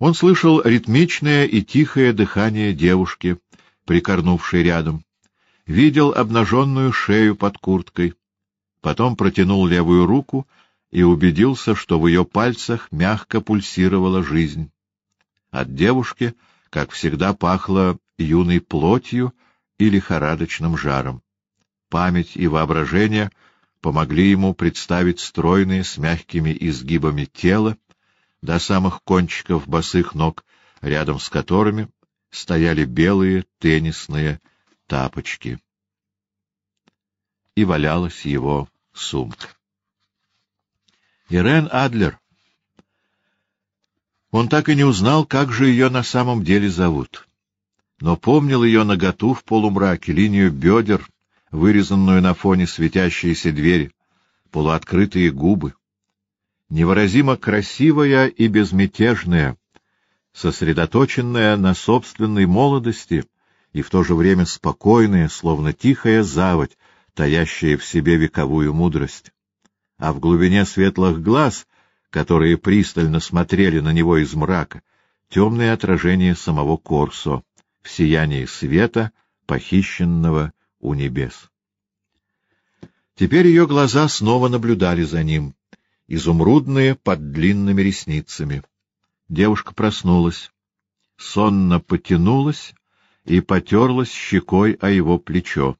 Он слышал ритмичное и тихое дыхание девушки, прикорнувшей рядом, видел обнаженную шею под курткой, потом протянул левую руку и убедился, что в ее пальцах мягко пульсировала жизнь. От девушки, как всегда, пахло юной плотью и лихорадочным жаром. Память и воображение помогли ему представить стройные с мягкими изгибами тела, до самых кончиков босых ног, рядом с которыми стояли белые теннисные тапочки. И валялась его сумка. Ирен Адлер. Он так и не узнал, как же ее на самом деле зовут. Но помнил ее наготу в полумраке, линию бедер, вырезанную на фоне светящейся двери, полуоткрытые губы невыразимо красивая и безмятежная, сосредоточенная на собственной молодости и в то же время спокойная, словно тихая заводь, таящая в себе вековую мудрость. А в глубине светлых глаз, которые пристально смотрели на него из мрака, темное отражение самого Корсо в сиянии света, похищенного у небес. Теперь ее глаза снова наблюдали за ним — изумрудные под длинными ресницами. Девушка проснулась, сонно потянулась и потерлась щекой о его плечо.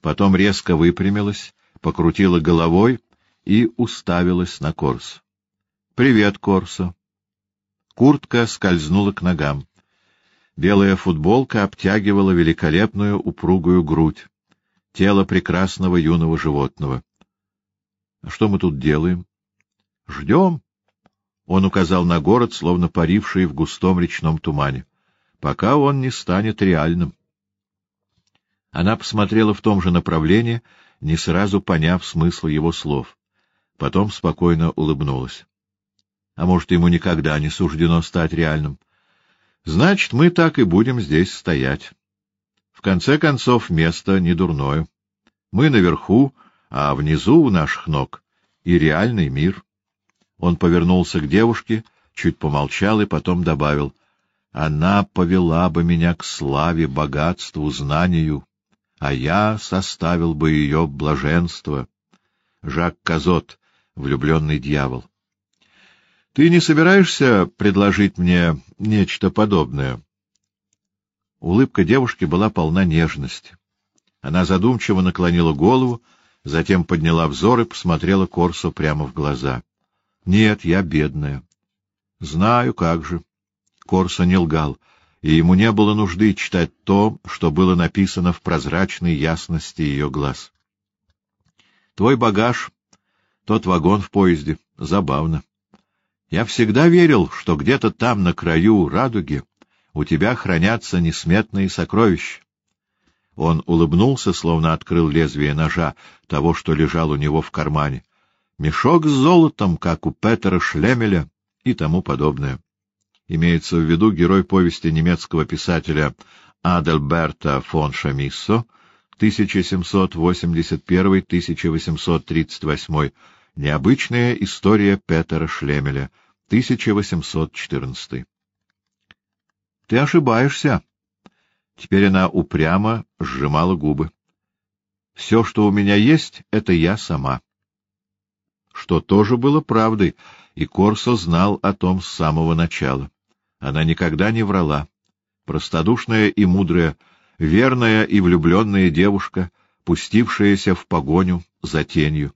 Потом резко выпрямилась, покрутила головой и уставилась на Корс. — Привет, Корсо. Куртка скользнула к ногам. Белая футболка обтягивала великолепную упругую грудь, тело прекрасного юного животного. — А что мы тут делаем? — Ждем. Он указал на город, словно паривший в густом речном тумане. — Пока он не станет реальным. Она посмотрела в том же направлении, не сразу поняв смысл его слов. Потом спокойно улыбнулась. А может, ему никогда не суждено стать реальным? Значит, мы так и будем здесь стоять. В конце концов, место не дурное. Мы наверху, а внизу у наших ног и реальный мир. Он повернулся к девушке, чуть помолчал и потом добавил. — Она повела бы меня к славе, богатству, знанию, а я составил бы ее блаженство. Жак Казот, влюбленный дьявол. — Ты не собираешься предложить мне нечто подобное? Улыбка девушки была полна нежности. Она задумчиво наклонила голову, затем подняла взор и посмотрела Корсу прямо в глаза. Нет, я бедная. Знаю, как же. Корса не лгал, и ему не было нужды читать то, что было написано в прозрачной ясности ее глаз. Твой багаж, тот вагон в поезде, забавно. Я всегда верил, что где-то там, на краю радуги, у тебя хранятся несметные сокровища. Он улыбнулся, словно открыл лезвие ножа, того, что лежал у него в кармане мешок с золотом, как у Петера Шлемеля и тому подобное. Имеется в виду герой повести немецкого писателя Адельберта фон Шамиссо 1781-1838, необычная история Петера Шлемеля 1814. Ты ошибаешься. Теперь она упрямо сжимала губы. Все, что у меня есть, — это я сама что тоже было правдой, и Корсо знал о том с самого начала. Она никогда не врала. Простодушная и мудрая, верная и влюбленная девушка, пустившаяся в погоню за тенью.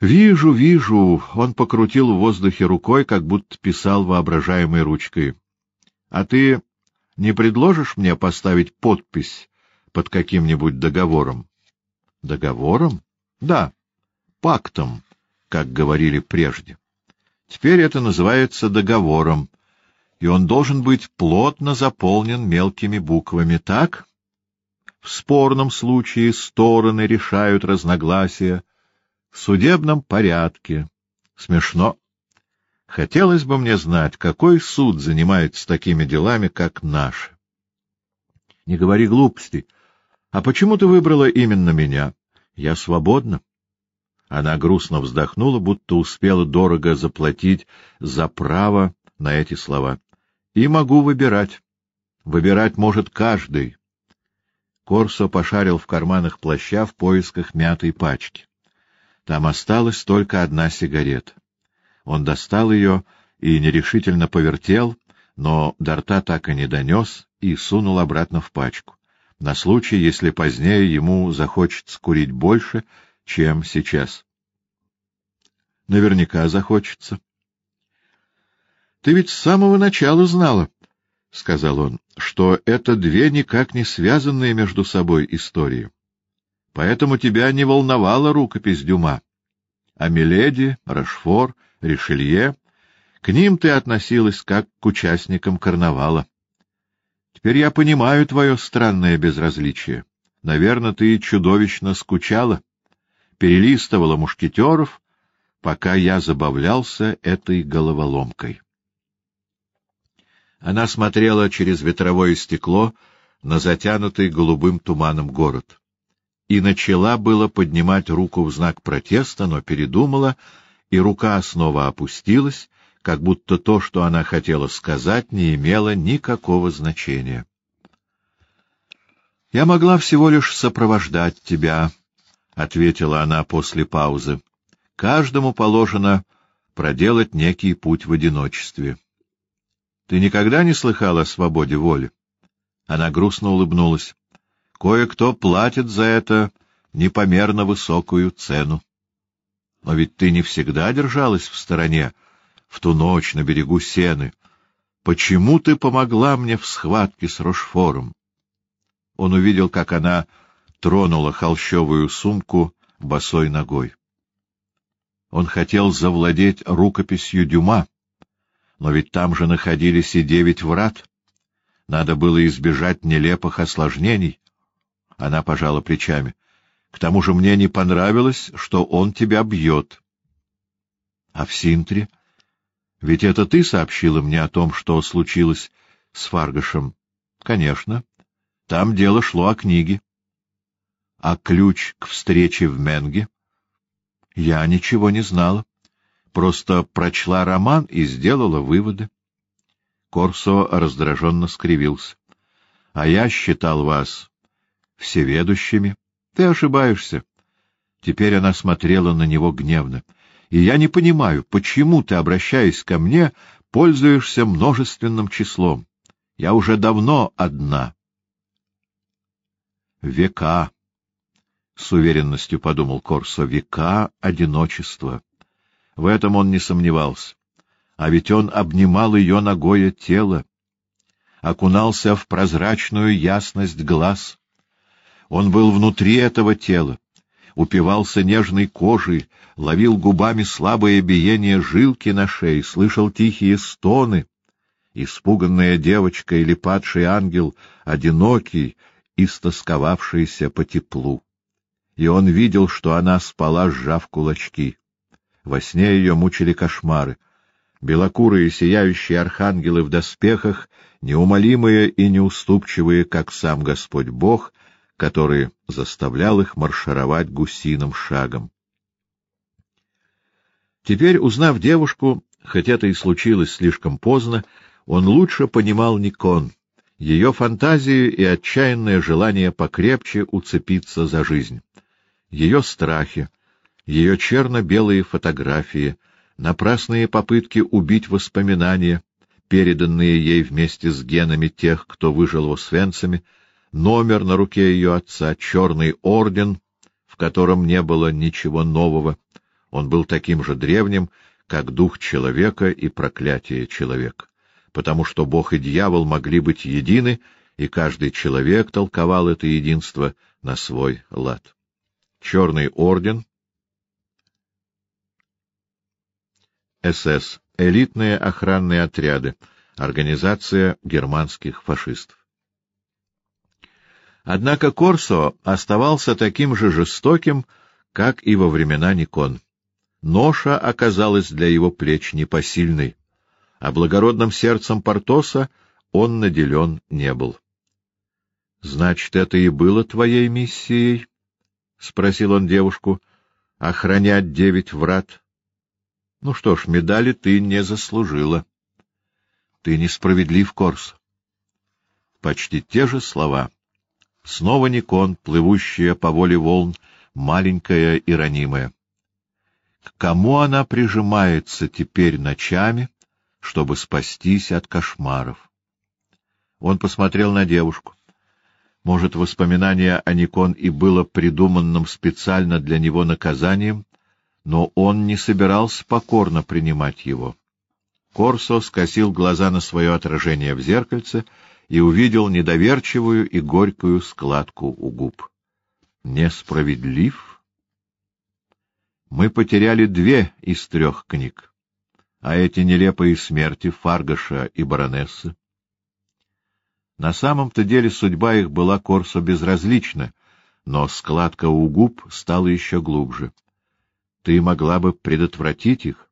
«Вижу, вижу!» — он покрутил в воздухе рукой, как будто писал воображаемой ручкой. «А ты не предложишь мне поставить подпись под каким-нибудь договором?» «Договором? Да пактом, как говорили прежде. Теперь это называется договором, и он должен быть плотно заполнен мелкими буквами, так? В спорном случае стороны решают разногласия. В судебном порядке. Смешно. Хотелось бы мне знать, какой суд занимается такими делами, как наш. Не говори глупости. А почему ты выбрала именно меня? Я свободна. Она грустно вздохнула, будто успела дорого заплатить за право на эти слова. — И могу выбирать. Выбирать может каждый. Корсо пошарил в карманах плаща в поисках мятой пачки. Там осталась только одна сигарета. Он достал ее и нерешительно повертел, но до рта так и не донес и сунул обратно в пачку, на случай, если позднее ему захочется курить больше, чем сейчас. Наверняка захочется. — Ты ведь с самого начала знала, — сказал он, — что это две никак не связанные между собой истории. Поэтому тебя не волновала рукопись Дюма. А Миледи, Рашфор, Ришелье — к ним ты относилась как к участникам карнавала. Теперь я понимаю твое странное безразличие. Наверное, ты чудовищно скучала, перелистывала мушкетеров, пока я забавлялся этой головоломкой. Она смотрела через ветровое стекло на затянутый голубым туманом город. И начала было поднимать руку в знак протеста, но передумала, и рука снова опустилась, как будто то, что она хотела сказать, не имело никакого значения. — Я могла всего лишь сопровождать тебя, — ответила она после паузы. — Каждому положено проделать некий путь в одиночестве. Ты никогда не слыхала о свободе воли? Она грустно улыбнулась. Кое-кто платит за это непомерно высокую цену. Но ведь ты не всегда держалась в стороне, в ту ночь на берегу Сены. Почему ты помогла мне в схватке с Рошфором? Он увидел, как она тронула холщовую сумку босой ногой. Он хотел завладеть рукописью Дюма, но ведь там же находились и девять врат. Надо было избежать нелепых осложнений. Она пожала плечами. К тому же мне не понравилось, что он тебя бьет. А в Синтре? Ведь это ты сообщила мне о том, что случилось с Фаргашем. Конечно. Там дело шло о книге. А ключ к встрече в Менге? Я ничего не знала просто прочла роман и сделала выводы. Корсо раздраженно скривился. — А я считал вас всеведущими. Ты ошибаешься. Теперь она смотрела на него гневно. — И я не понимаю, почему ты, обращаясь ко мне, пользуешься множественным числом. Я уже давно одна. — Века, — с уверенностью подумал Корсо, — века одиночества. В этом он не сомневался. А ведь он обнимал ее ногое тело, окунался в прозрачную ясность глаз. Он был внутри этого тела, упивался нежной кожей, ловил губами слабое биение жилки на шее, слышал тихие стоны. Испуганная девочка или падший ангел, одинокий, истосковавшийся по теплу. И он видел, что она спала, сжав кулачки. Во сне ее мучили кошмары. Белокурые сияющие архангелы в доспехах, неумолимые и неуступчивые, как сам Господь Бог, который заставлял их маршировать гусиным шагом. Теперь, узнав девушку, хоть это и случилось слишком поздно, он лучше понимал Никон, ее фантазию и отчаянное желание покрепче уцепиться за жизнь, ее страхи, ее черно-белые фотографии, напрасные попытки убить воспоминания, переданные ей вместе с генами тех, кто выжил в Освенциме, номер на руке ее отца, черный орден, в котором не было ничего нового. Он был таким же древним, как дух человека и проклятие человека, потому что Бог и дьявол могли быть едины, и каждый человек толковал это единство на свой лад. Черный орден СС. Элитные охранные отряды. Организация германских фашистов. Однако Корсо оставался таким же жестоким, как и во времена Никон. Ноша оказалась для его плеч непосильной, а благородным сердцем Портоса он наделен не был. — Значит, это и было твоей миссией? — спросил он девушку. — Охранять девять врат? Ну что ж, медали ты не заслужила. Ты несправедлив, Корс. Почти те же слова. Снова Никон, плывущая по воле волн, маленькая и ранимая. К кому она прижимается теперь ночами, чтобы спастись от кошмаров? Он посмотрел на девушку. Может, воспоминание о Никон и было придуманным специально для него наказанием, но он не собирался покорно принимать его. Корсо скосил глаза на свое отражение в зеркальце и увидел недоверчивую и горькую складку у губ. Несправедлив? Мы потеряли две из трех книг, а эти нелепые смерти Фаргаша и баронессы. На самом-то деле судьба их была Корсо безразлична, но складка у губ стала еще глубже. Ты могла бы предотвратить их?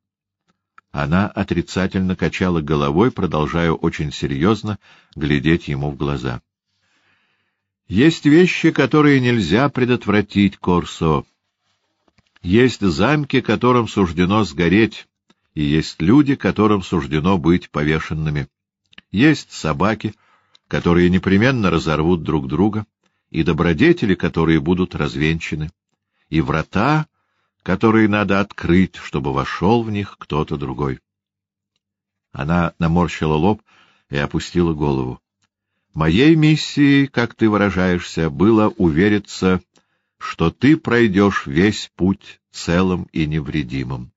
Она отрицательно качала головой, продолжая очень серьезно глядеть ему в глаза. Есть вещи, которые нельзя предотвратить, Корсо. Есть замки, которым суждено сгореть, и есть люди, которым суждено быть повешенными. Есть собаки, которые непременно разорвут друг друга, и добродетели, которые будут развенчаны, и врата, которые надо открыть, чтобы вошел в них кто-то другой. Она наморщила лоб и опустила голову. Моей миссией, как ты выражаешься, было увериться, что ты пройдешь весь путь целым и невредимым.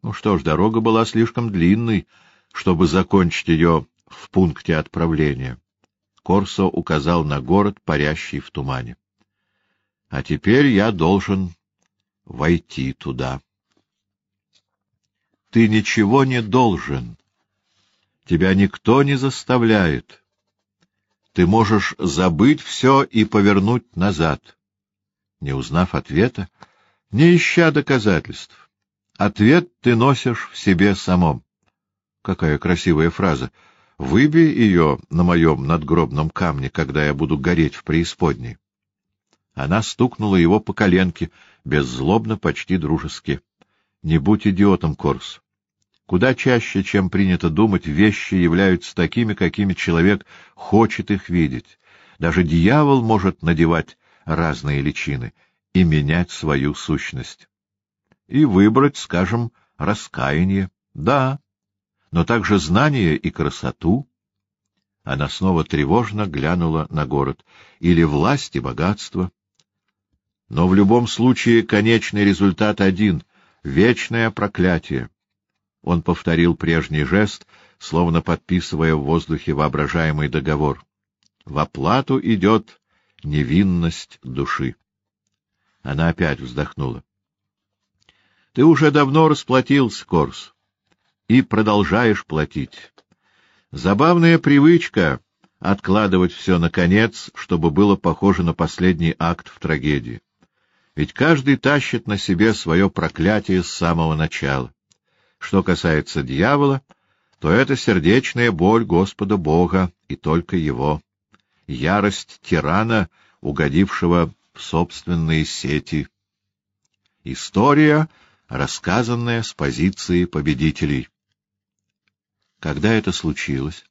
Ну что ж, дорога была слишком длинной, чтобы закончить ее в пункте отправления. Корсо указал на город, парящий в тумане. — А теперь я должен войти туда. Ты ничего не должен. Тебя никто не заставляет. Ты можешь забыть все и повернуть назад. Не узнав ответа, не ища доказательств. Ответ ты носишь в себе самом. Какая красивая фраза. Выбей ее на моем надгробном камне, когда я буду гореть в преисподней. Она стукнула его по коленке, беззлобно, почти дружески. — Не будь идиотом, Корс. Куда чаще, чем принято думать, вещи являются такими, какими человек хочет их видеть. Даже дьявол может надевать разные личины и менять свою сущность. И выбрать, скажем, раскаяние. Да, но также знание и красоту. Она снова тревожно глянула на город. Или власть и богатство. Но в любом случае конечный результат один — вечное проклятие. Он повторил прежний жест, словно подписывая в воздухе воображаемый договор. В оплату идет невинность души. Она опять вздохнула. — Ты уже давно расплатился, Корс, и продолжаешь платить. Забавная привычка — откладывать все на конец, чтобы было похоже на последний акт в трагедии. Ведь каждый тащит на себе свое проклятие с самого начала. Что касается дьявола, то это сердечная боль Господа Бога и только его. Ярость тирана, угодившего в собственные сети. История, рассказанная с позиции победителей. Когда это случилось?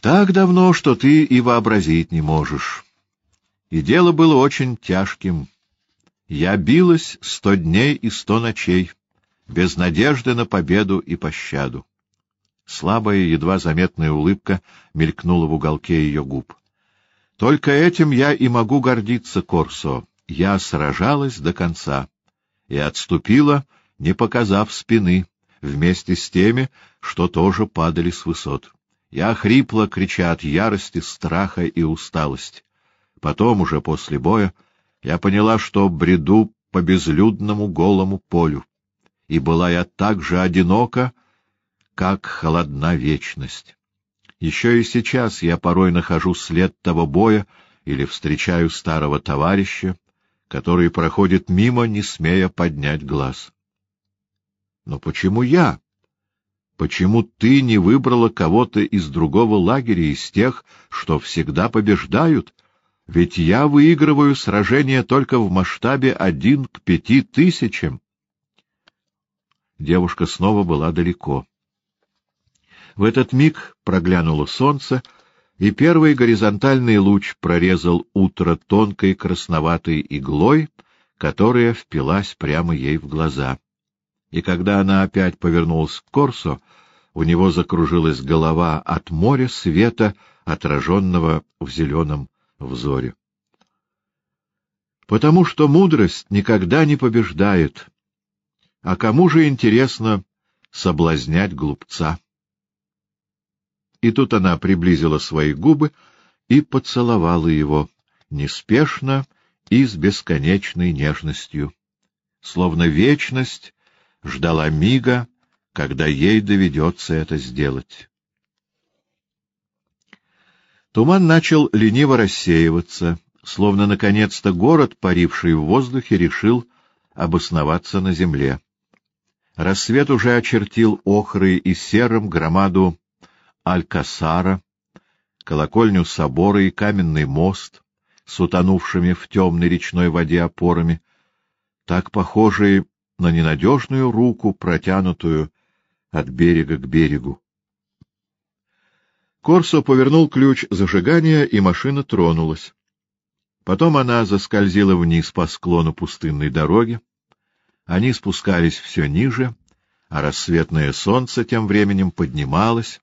Так давно, что ты и вообразить не можешь. И дело было очень тяжким. Я билась сто дней и сто ночей, без надежды на победу и пощаду. Слабая, едва заметная улыбка мелькнула в уголке ее губ. Только этим я и могу гордиться, Корсо. Я сражалась до конца и отступила, не показав спины, вместе с теми, что тоже падали с высот. Я хрипло, крича от ярости, страха и усталости. Потом, уже после боя, я поняла, что бреду по безлюдному голому полю, и была я так же одинока, как холодна вечность. Еще и сейчас я порой нахожу след того боя или встречаю старого товарища, который проходит мимо, не смея поднять глаз. Но почему я? Почему ты не выбрала кого-то из другого лагеря, из тех, что всегда побеждают? Ведь я выигрываю сражение только в масштабе один к пяти тысячам. Девушка снова была далеко. В этот миг проглянуло солнце, и первый горизонтальный луч прорезал утро тонкой красноватой иглой, которая впилась прямо ей в глаза. И когда она опять повернулась к Корсо, у него закружилась голова от моря света, отраженного в зеленом взоре. Потому что мудрость никогда не побеждает. А кому же интересно соблазнять глупца? И тут она приблизила свои губы и поцеловала его, неспешно и с бесконечной нежностью. Словно вечность ждала мига, когда ей доведется это сделать. Туман начал лениво рассеиваться, словно наконец-то город, паривший в воздухе, решил обосноваться на земле. Рассвет уже очертил охрой и серым громаду Алькасара, колокольню собора и каменный мост с утонувшими в темной речной воде опорами, так похожие на ненадежную руку, протянутую от берега к берегу. Корсо повернул ключ зажигания, и машина тронулась. Потом она заскользила вниз по склону пустынной дороги. Они спускались все ниже, а рассветное солнце тем временем поднималось,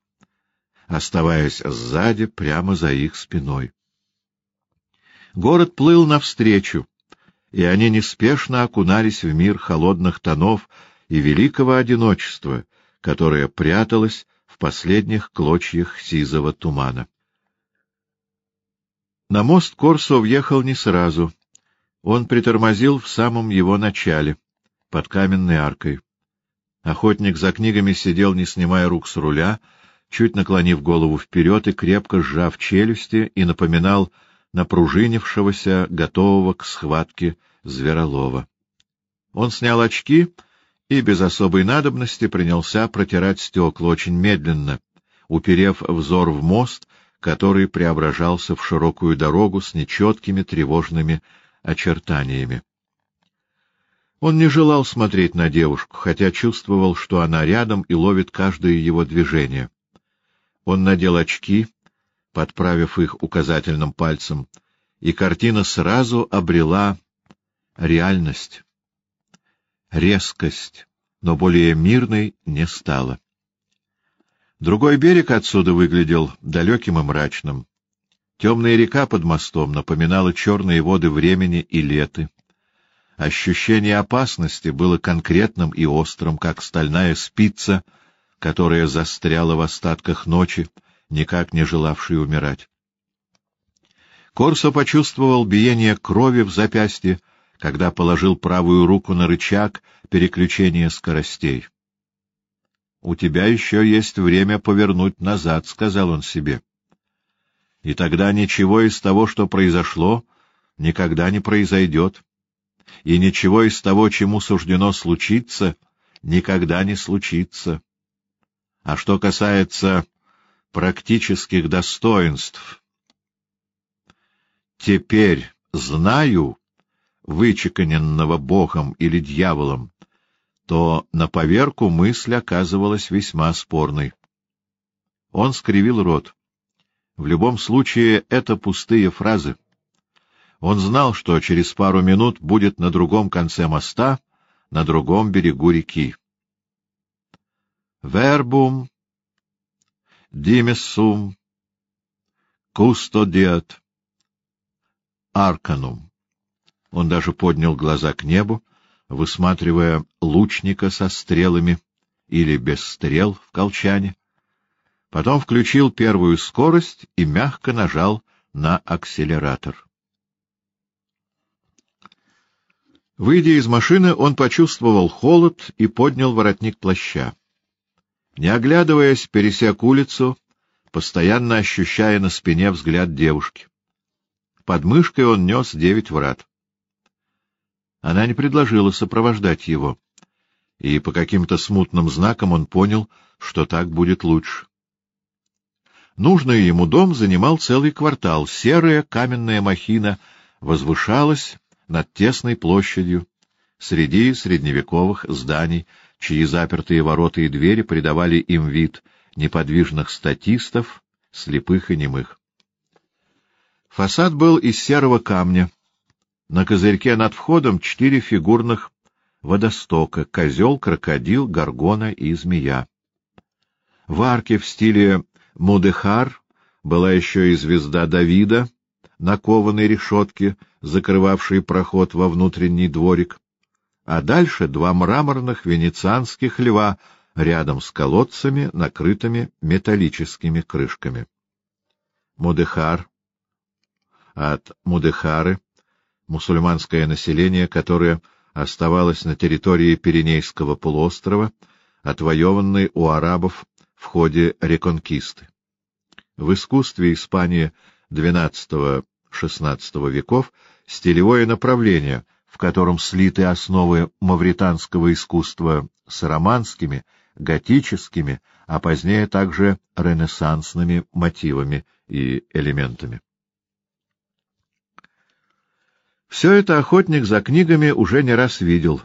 оставаясь сзади, прямо за их спиной. Город плыл навстречу, и они неспешно окунались в мир холодных тонов и великого одиночества, которое пряталось в последних клочьях сизого тумана. На мост Корсо въехал не сразу. Он притормозил в самом его начале, под каменной аркой. Охотник за книгами сидел, не снимая рук с руля, чуть наклонив голову вперед и крепко сжав челюсти, и напоминал напружинившегося, готового к схватке зверолова. Он снял очки и без особой надобности принялся протирать стекла очень медленно, уперев взор в мост который преображался в широкую дорогу с нечеткими тревожными очертаниями. Он не желал смотреть на девушку, хотя чувствовал, что она рядом и ловит каждое его движение. Он надел очки, подправив их указательным пальцем, и картина сразу обрела реальность. Резкость, но более мирной не стала. Другой берег отсюда выглядел далеким и мрачным. Темная река под мостом напоминала черные воды времени и леты. Ощущение опасности было конкретным и острым, как стальная спица, которая застряла в остатках ночи, никак не желавшей умирать. Корсо почувствовал биение крови в запястье, когда положил правую руку на рычаг переключения скоростей. «У тебя еще есть время повернуть назад», — сказал он себе. «И тогда ничего из того, что произошло, никогда не произойдет, и ничего из того, чему суждено случиться, никогда не случится. А что касается практических достоинств, теперь знаю, вычеканенного Богом или дьяволом, то на поверку мысль оказывалась весьма спорной. Он скривил рот. В любом случае, это пустые фразы. Он знал, что через пару минут будет на другом конце моста, на другом берегу реки. Вербум, димессум, кустодиат, арканум. Он даже поднял глаза к небу, высматривая лучника со стрелами или без стрел в колчане. Потом включил первую скорость и мягко нажал на акселератор. Выйдя из машины, он почувствовал холод и поднял воротник плаща. Не оглядываясь, пересек улицу, постоянно ощущая на спине взгляд девушки. Под мышкой он нес девять врат. Она не предложила сопровождать его, и по каким-то смутным знакам он понял, что так будет лучше. Нужный ему дом занимал целый квартал. Серая каменная махина возвышалась над тесной площадью среди средневековых зданий, чьи запертые ворота и двери придавали им вид неподвижных статистов, слепых и немых. Фасад был из серого камня. На козырьке над входом четыре фигурных водостока — козел, крокодил, горгона и змея. В арке в стиле Мудехар была еще и звезда Давида на кованой решетке, закрывавшей проход во внутренний дворик, а дальше два мраморных венецианских льва рядом с колодцами, накрытыми металлическими крышками. Мудехар от Мудехары, мусульманское население, которое оставалось на территории Пиренейского полуострова, отвоеванной у арабов в ходе реконкисты. В искусстве Испании XII-XVI веков стилевое направление, в котором слиты основы мавританского искусства с романскими, готическими, а позднее также ренессансными мотивами и элементами. Все это охотник за книгами уже не раз видел,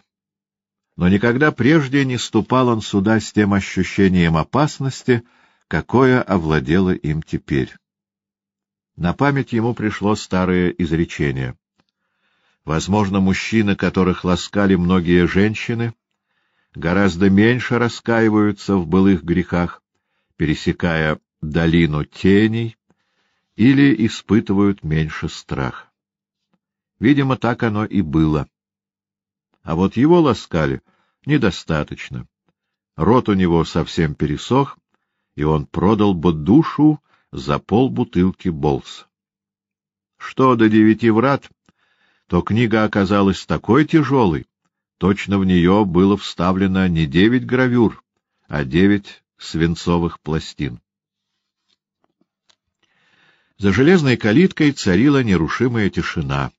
но никогда прежде не ступал он сюда с тем ощущением опасности, какое овладело им теперь. На память ему пришло старое изречение. Возможно, мужчины, которых ласкали многие женщины, гораздо меньше раскаиваются в былых грехах, пересекая долину теней, или испытывают меньше страха. Видимо, так оно и было. А вот его ласкали недостаточно. Рот у него совсем пересох, и он продал бы душу за полбутылки болс. Что до девяти врат, то книга оказалась такой тяжелой, точно в нее было вставлено не девять гравюр, а девять свинцовых пластин. За железной калиткой царила нерушимая тишина.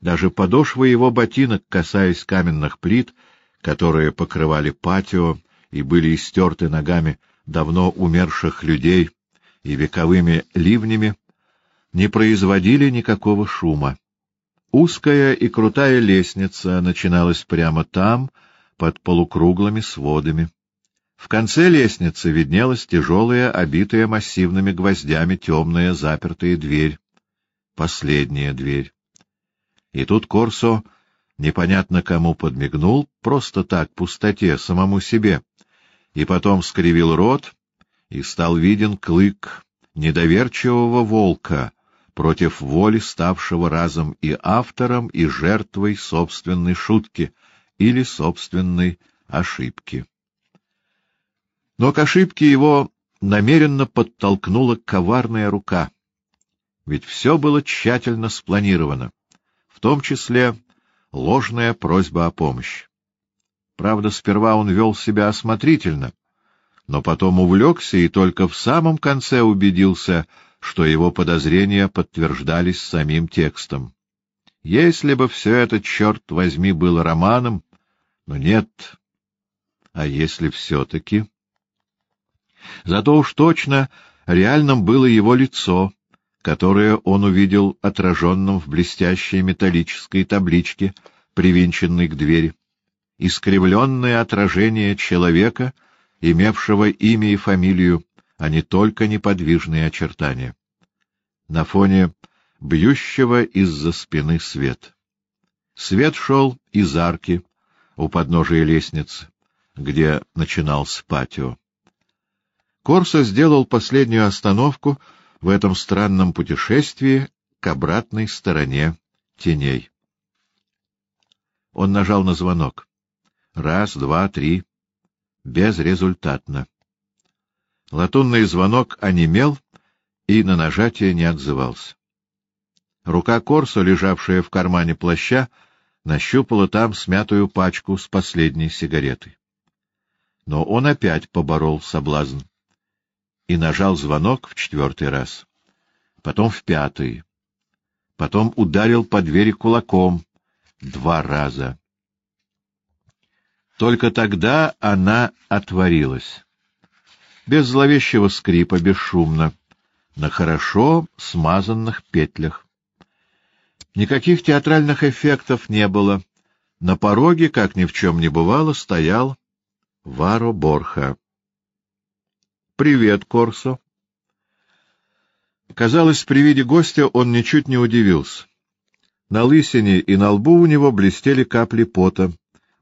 Даже подошвы его ботинок, касаясь каменных плит, которые покрывали патио и были истерты ногами давно умерших людей и вековыми ливнями, не производили никакого шума. Узкая и крутая лестница начиналась прямо там, под полукруглыми сводами. В конце лестницы виднелась тяжелая, обитая массивными гвоздями темная запертая дверь. Последняя дверь. И тут Корсо непонятно кому подмигнул, просто так, пустоте, самому себе, и потом скривил рот, и стал виден клык недоверчивого волка против воли ставшего разом и автором, и жертвой собственной шутки или собственной ошибки. Но к ошибке его намеренно подтолкнула коварная рука, ведь все было тщательно спланировано том числе ложная просьба о помощи. Правда, сперва он вел себя осмотрительно, но потом увлекся и только в самом конце убедился, что его подозрения подтверждались самим текстом. Если бы все это, черт возьми, было романом, но нет. А если все-таки? Зато уж точно реальным было его лицо, которое он увидел отраженным в блестящей металлической табличке, привинченной к двери. Искривленное отражение человека, имевшего имя и фамилию, а не только неподвижные очертания. На фоне бьющего из-за спины свет. Свет шел из арки у подножия лестницы, где начинался патио. Корсо сделал последнюю остановку — в этом странном путешествии к обратной стороне теней. Он нажал на звонок. Раз, два, три. Безрезультатно. Латунный звонок онемел и на нажатие не отзывался. Рука Корсо, лежавшая в кармане плаща, нащупала там смятую пачку с последней сигаретой. Но он опять поборол соблазн и нажал звонок в четвертый раз, потом в пятый, потом ударил по двери кулаком два раза. Только тогда она отворилась. Без зловещего скрипа, бесшумно, на хорошо смазанных петлях. Никаких театральных эффектов не было. На пороге, как ни в чем не бывало, стоял Варо Борха. «Привет, Корсо!» Казалось, при виде гостя он ничуть не удивился. На лысине и на лбу у него блестели капли пота.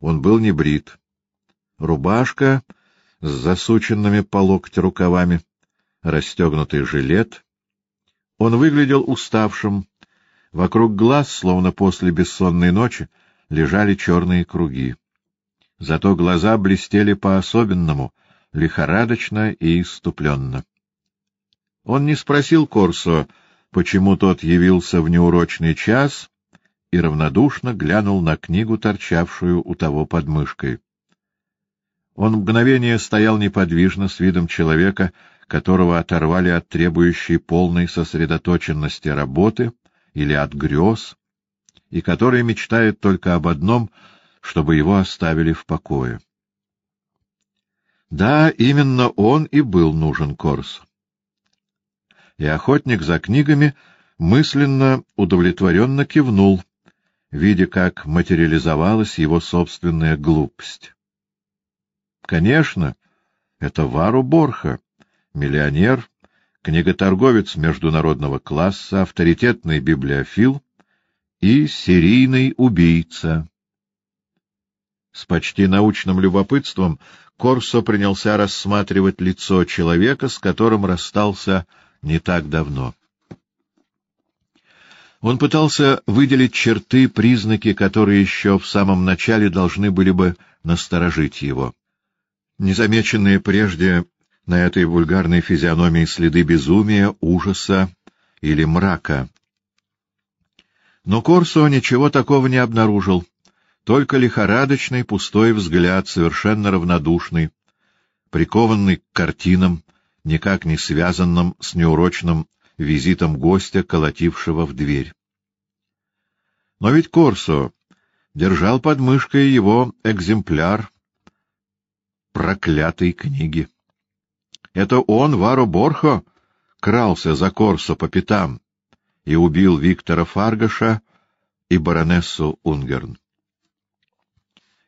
Он был не брит. Рубашка с засученными по локоть рукавами, расстегнутый жилет. Он выглядел уставшим. Вокруг глаз, словно после бессонной ночи, лежали черные круги. Зато глаза блестели по-особенному, лихорадочно и иступленно. Он не спросил Корсо, почему тот явился в неурочный час, и равнодушно глянул на книгу, торчавшую у того под мышкой. Он мгновение стоял неподвижно с видом человека, которого оторвали от требующей полной сосредоточенности работы или от грез, и который мечтает только об одном — чтобы его оставили в покое. Да, именно он и был нужен Корс. И охотник за книгами мысленно удовлетворенно кивнул, видя, как материализовалась его собственная глупость. Конечно, это Вару Борха, миллионер, книготорговец международного класса, авторитетный библиофил и серийный убийца. С почти научным любопытством Корсо принялся рассматривать лицо человека, с которым расстался не так давно. Он пытался выделить черты, признаки, которые еще в самом начале должны были бы насторожить его. Незамеченные прежде на этой вульгарной физиономии следы безумия, ужаса или мрака. Но Корсо ничего такого не обнаружил только лихорадочный пустой взгляд, совершенно равнодушный, прикованный к картинам, никак не связанным с неурочным визитом гостя, колотившего в дверь. Но ведь Корсо держал под мышкой его экземпляр проклятой книги. Это он, Варо Борхо, крался за Корсо по пятам и убил Виктора Фаргаша и баронессу Унгерн.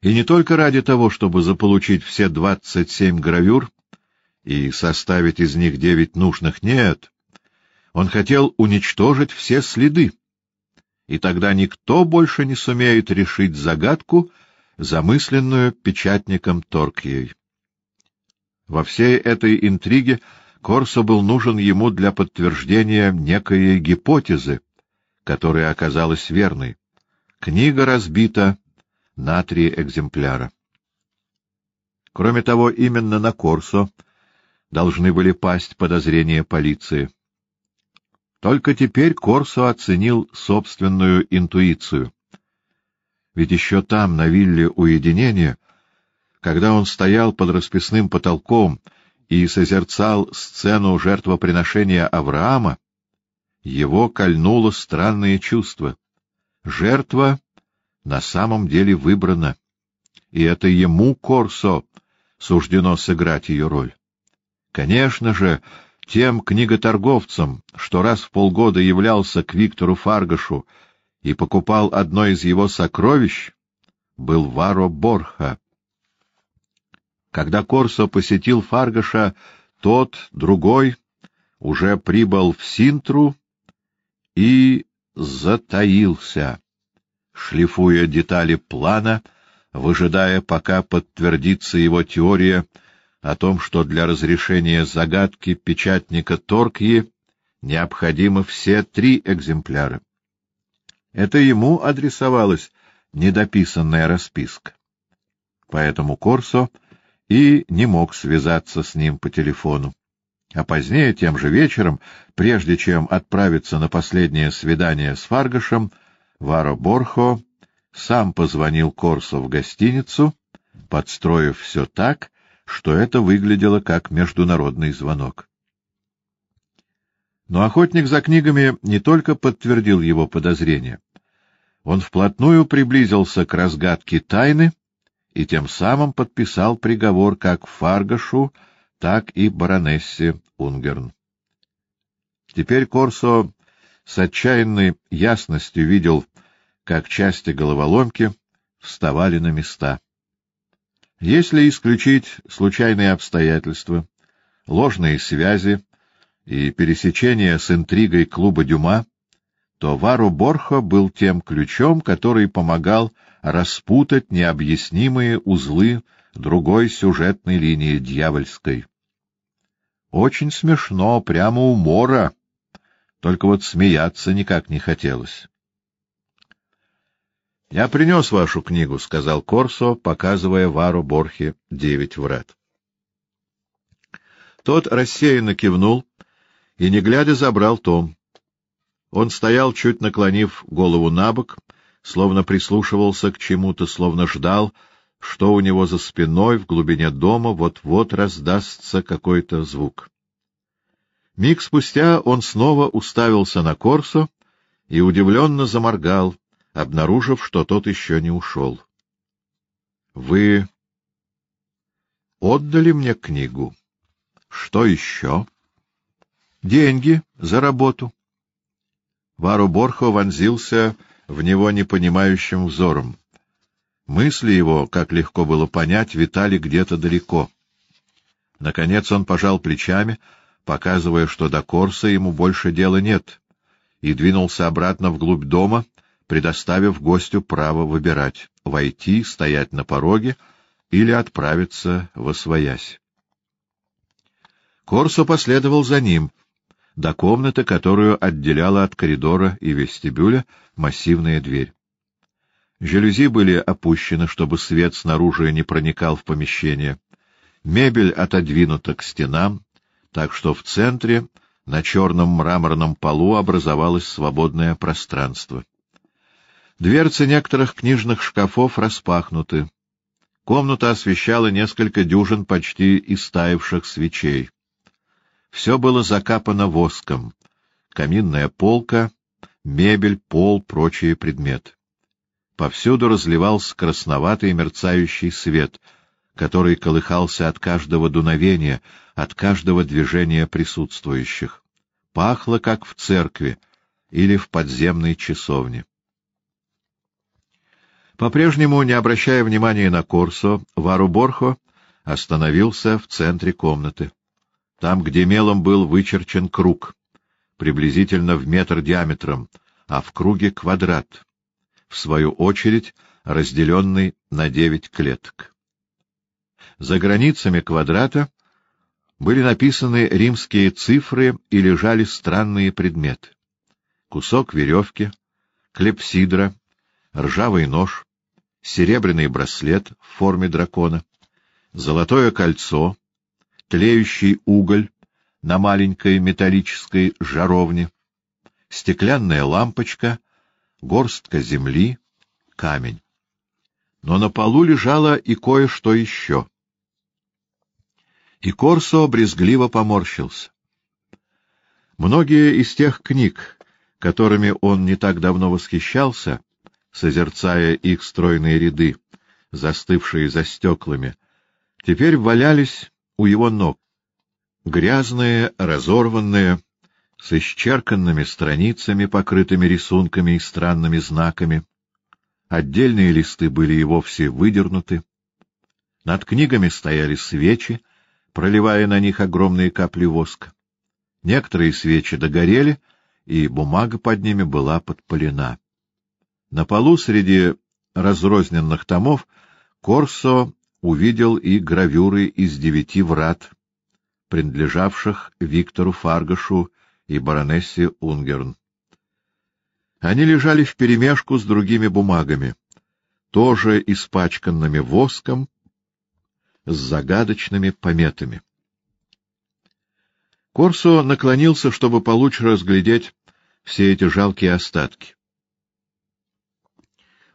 И не только ради того, чтобы заполучить все двадцать семь гравюр и составить из них девять нужных, нет. Он хотел уничтожить все следы, и тогда никто больше не сумеет решить загадку, замысленную печатником Торкьей. Во всей этой интриге Корсо был нужен ему для подтверждения некой гипотезы, которая оказалась верной. Книга разбита на три экземпляра. Кроме того, именно на Корсо должны были пасть подозрения полиции. Только теперь Корсо оценил собственную интуицию. Ведь еще там, на вилле уединения, когда он стоял под расписным потолком и созерцал сцену жертвоприношения Авраама, его кольнуло странное чувство. Жертва на самом деле выбрана, и это ему, Корсо, суждено сыграть ее роль. Конечно же, тем книготорговцам, что раз в полгода являлся к Виктору Фаргашу и покупал одно из его сокровищ, был Варо Борха. Когда Корсо посетил Фаргаша, тот, другой, уже прибыл в Синтру и затаился шлифуя детали плана, выжидая, пока подтвердится его теория о том, что для разрешения загадки печатника Торкьи необходимы все три экземпляра. Это ему адресовалась недописанная расписка. Поэтому Корсо и не мог связаться с ним по телефону. А позднее, тем же вечером, прежде чем отправиться на последнее свидание с Фаргашем, Варо Борхо сам позвонил Корсо в гостиницу, подстроив все так, что это выглядело как международный звонок. Но охотник за книгами не только подтвердил его подозрения. Он вплотную приблизился к разгадке тайны и тем самым подписал приговор как Фаргашу, так и баронессе Унгерн. Теперь Корсо с отчаянной ясностью видел, как части головоломки вставали на места. Если исключить случайные обстоятельства, ложные связи и пересечение с интригой клуба Дюма, то Вару Борхо был тем ключом, который помогал распутать необъяснимые узлы другой сюжетной линии дьявольской. Очень смешно, прямо умора, только вот смеяться никак не хотелось. — Я принес вашу книгу, — сказал Корсо, показывая Вару Борхе девять врат. Тот рассеянно кивнул и, не глядя, забрал том. Он стоял, чуть наклонив голову на бок, словно прислушивался к чему-то, словно ждал, что у него за спиной в глубине дома вот-вот раздастся какой-то звук. Миг спустя он снова уставился на Корсо и удивленно заморгал, обнаружив, что тот еще не ушел. — Вы отдали мне книгу? Что еще? — Деньги за работу. Вару Борхо вонзился в него непонимающим взором. Мысли его, как легко было понять, витали где-то далеко. Наконец он пожал плечами, показывая, что до Корса ему больше дела нет, и двинулся обратно вглубь дома, предоставив гостю право выбирать — войти, стоять на пороге или отправиться во своясь. Корсо последовал за ним — до комнаты, которую отделяла от коридора и вестибюля массивная дверь. Жалюзи были опущены, чтобы свет снаружи не проникал в помещение. Мебель отодвинута к стенам, так что в центре, на черном мраморном полу, образовалось свободное пространство. Дверцы некоторых книжных шкафов распахнуты. Комната освещала несколько дюжин почти истаивших свечей. Все было закапано воском. Каминная полка, мебель, пол, прочие предметы. Повсюду разливался красноватый мерцающий свет, который колыхался от каждого дуновения, от каждого движения присутствующих. Пахло, как в церкви или в подземной часовне. По-прежнему, не обращая внимания на Корсо, Вару Борхо остановился в центре комнаты там, где мелом был вычерчен круг, приблизительно в метр диаметром, а в круге квадрат, в свою очередь разделенный на девять клеток. За границами квадрата были написаны римские цифры и лежали странные предметы. Кусок веревки, клепсидра, ржавый нож, серебряный браслет в форме дракона, золотое кольцо, тлеющий уголь на маленькой металлической жаровне, стеклянная лампочка, горстка земли, камень. Но на полу лежало и кое-что еще. И Корсо брезгливо поморщился. Многие из тех книг, которыми он не так давно восхищался, созерцая их стройные ряды, застывшие за стеклами, теперь валялись у его ног, грязные, разорванные, с исчерканными страницами, покрытыми рисунками и странными знаками. Отдельные листы были и вовсе выдернуты. Над книгами стояли свечи, проливая на них огромные капли воска. Некоторые свечи догорели, и бумага под ними была подпалена. На полу среди разрозненных томов Корсо увидел и гравюры из девяти врат, принадлежавших Виктору Фаргашу и баронессе Унгерн. Они лежали вперемешку с другими бумагами, тоже испачканными воском, с загадочными пометами. Корсо наклонился, чтобы получше разглядеть все эти жалкие остатки.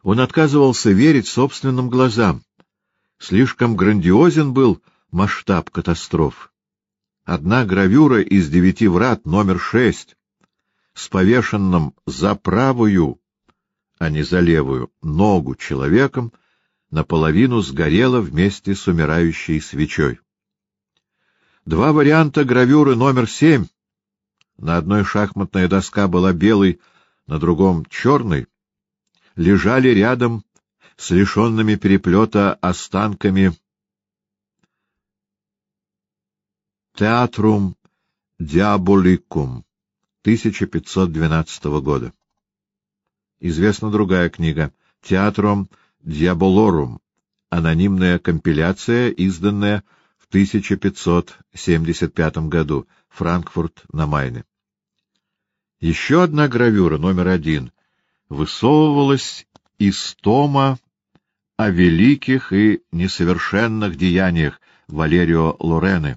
Он отказывался верить собственным глазам. Слишком грандиозен был масштаб катастроф. Одна гравюра из девяти врат, номер шесть, с повешенным за правую, а не за левую, ногу человеком, наполовину сгорела вместе с умирающей свечой. Два варианта гравюры номер семь. На одной шахматная доска была белой, на другом — черной. Лежали рядом с лишенными переплета останками «Театрум Диаболикум» 1512 года. Известна другая книга «Театрум Диаболорум» анонимная компиляция, изданная в 1575 году, Франкфурт на Майне. Еще одна гравюра, номер один, высовывалась из тома о великих и несовершенных деяниях Валерио Лорены,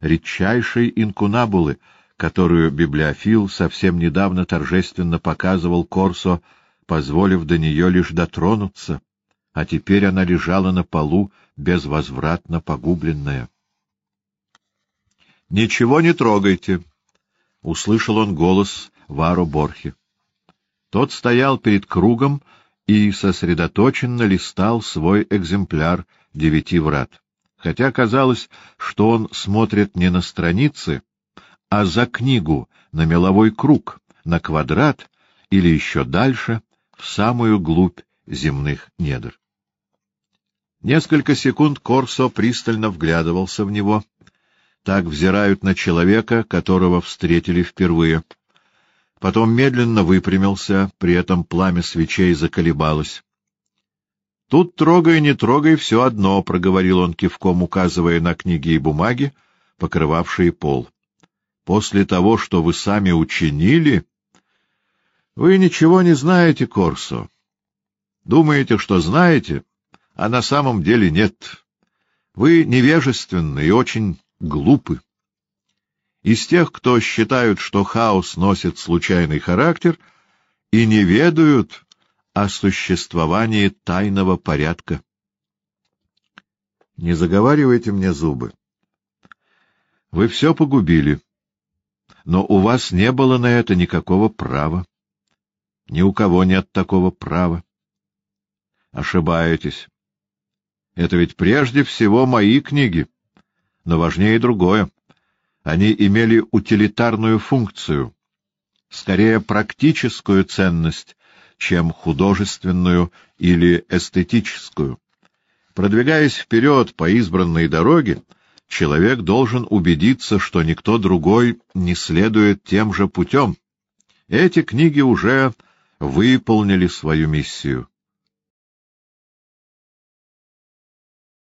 редчайшей инкунабулы, которую библиофил совсем недавно торжественно показывал Корсо, позволив до нее лишь дотронуться, а теперь она лежала на полу, безвозвратно погубленная. — Ничего не трогайте! — услышал он голос Вару Борхи. Тот стоял перед кругом и сосредоточенно листал свой экземпляр «Девяти врат», хотя казалось, что он смотрит не на страницы, а за книгу, на меловой круг, на квадрат или еще дальше, в самую глубь земных недр. Несколько секунд Корсо пристально вглядывался в него. Так взирают на человека, которого встретили впервые — потом медленно выпрямился, при этом пламя свечей заколебалось. — Тут трогай, не трогай, все одно, — проговорил он кивком, указывая на книги и бумаги, покрывавшие пол. — После того, что вы сами учинили... — Вы ничего не знаете, Корсо. Думаете, что знаете, а на самом деле нет. Вы невежественны и очень глупы. Из тех, кто считают, что хаос носит случайный характер, и не ведают о существовании тайного порядка. Не заговаривайте мне зубы. Вы все погубили, но у вас не было на это никакого права. Ни у кого нет такого права. Ошибаетесь. Это ведь прежде всего мои книги, но важнее другое. Они имели утилитарную функцию, скорее практическую ценность, чем художественную или эстетическую. Продвигаясь вперед по избранной дороге, человек должен убедиться, что никто другой не следует тем же путем. Эти книги уже выполнили свою миссию.